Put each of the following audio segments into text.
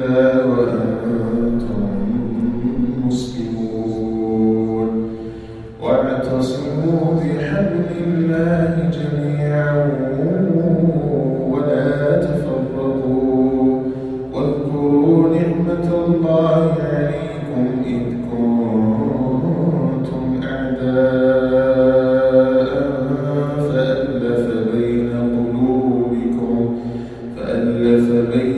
إلا وأنتم مسلمون واعتصموا بحبل الله جميعا ولا تفرقوا واذكروا نعمة الله عليكم كنتم أعداء فألف بين قلوبكم فألف بين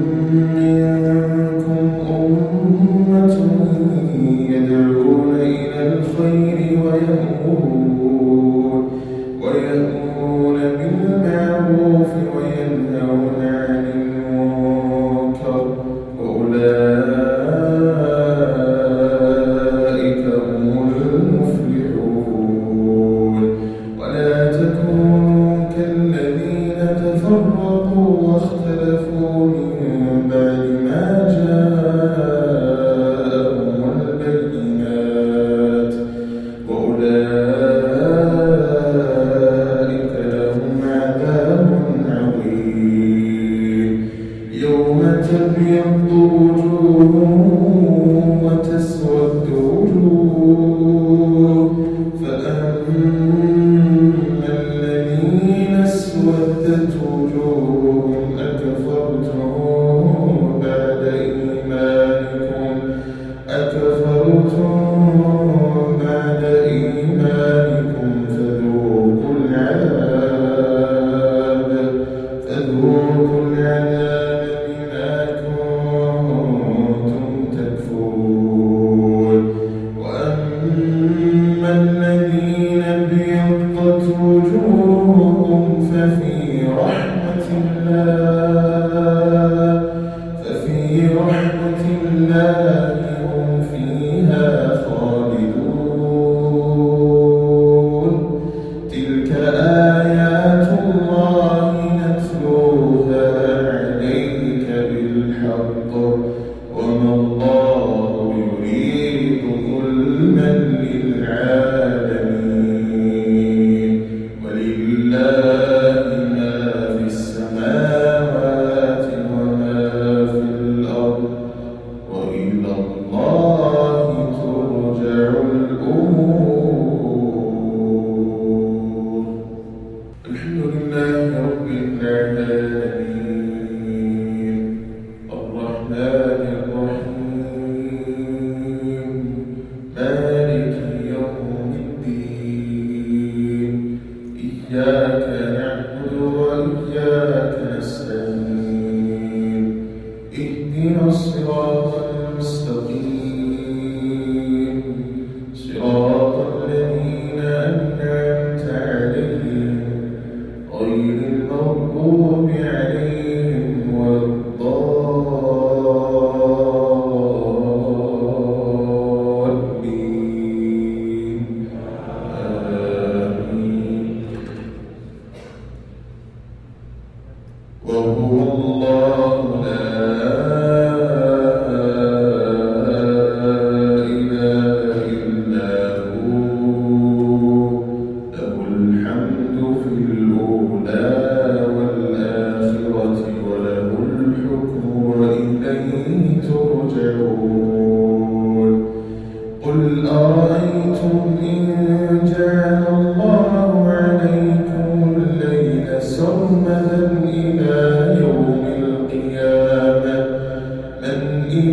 فرقوا واختلفوا من بعد ما جاءهم البينات. وأولئك لهم عذاب عظيم. يوم تبيض وجوههم ففي رحمة الله.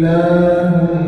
اللهم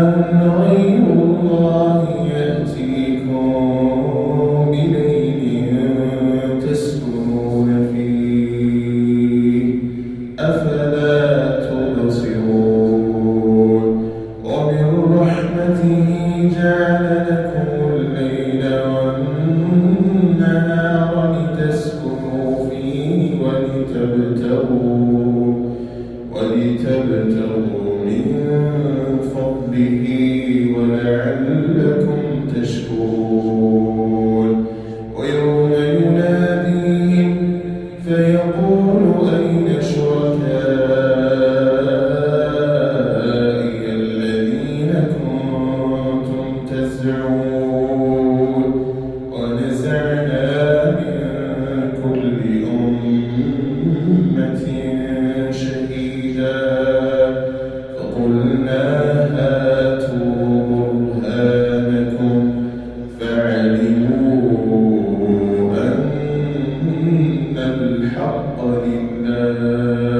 وضل عنهم